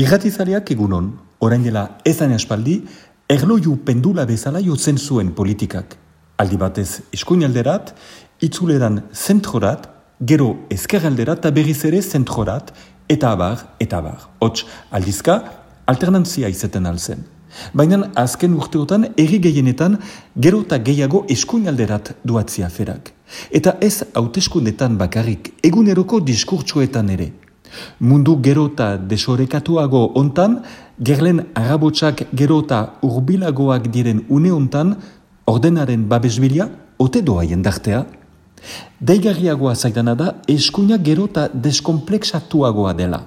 Irratizaleak egunon, orain dela ezan espaldi, erloju pendula bezala jotzen zuen politikak. Aldi batez eskuinalderat, itzuleran zentrorat, gero ezkerralderat eta berriz ere zentrorat, eta abar, eta abar. Hots, aldizka, alternantzia izeten alzen. Baina azken urteotan erri gehienetan gero eta gehiago eskuinalderat duatzia ferak. Eta ez hauteskundetan bakarrik, eguneroko diskurtsuetan ere. Mundu gero eta desorekatuago ontan, gerlen arabotsak gero eta urbilagoak diren une ontan, ordenaren babesbilia, ote doa jendartea. Daigarriagoa zaidana da, eskuina gero eta deskomplexatuagoa dela.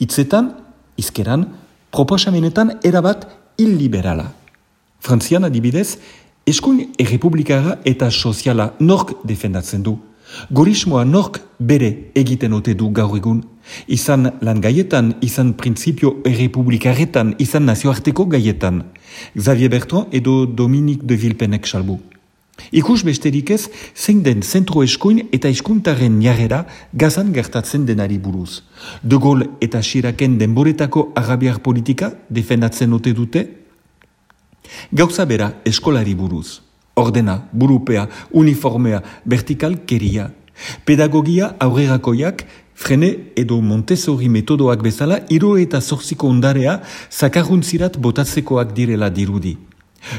Itzetan, izkeran, proposamenetan erabat illiberala. Frantzian adibidez, eskuin errepublikara eta soziala nork defendatzen du. Gorismoa nork bere egiten ote du gaur egun. Izan lan gaietan, izan printzipio errepublikaretan, izan nazioarteko gaietan. Xavier Bertrand edo Dominique de Vilpenek salbu. Ikus besterik ez, zein den zentro eskuin eta eskuntaren jarrera gazan gertatzen denari buruz. De Gaulle eta Xiraken denboretako arabiar politika defendatzen ote dute? Gauza bera eskolari buruz ordena, burupea, uniformea, vertikal keria. Pedagogia aurrerakoiak, frene edo Montessori metodoak bezala, iro eta zorziko ondarea zakarruntzirat botatzekoak direla dirudi.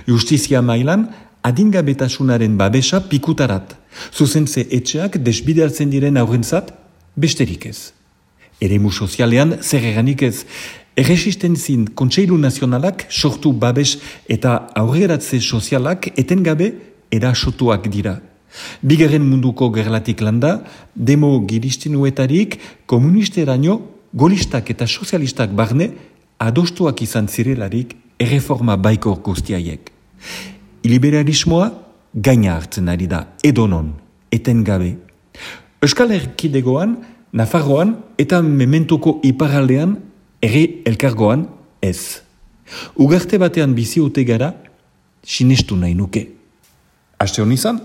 Justizia mailan, adingabetasunaren babesa pikutarat. Zuzentze etxeak desbidealtzen diren aurrentzat, besterik ez. Eremu sozialean, zer ez, Erresistentzin Kontseilu Nazionalak sortu babes eta aurreratze sozialak etengabe erasotuak dira. Bigarren munduko gerlatik landa, demo giristinuetarik komunisteraino golistak eta sozialistak barne adostuak izan zirelarik erreforma baiko guztiaiek. Iliberalismoa gaina hartzen ari da, edonon, etengabe. Euskal Herkidegoan, Nafarroan eta mementuko iparaldean Eri elkargoan ez. Ugarte batean bizi gara, sinestu nahi nuke. Aste hon izan?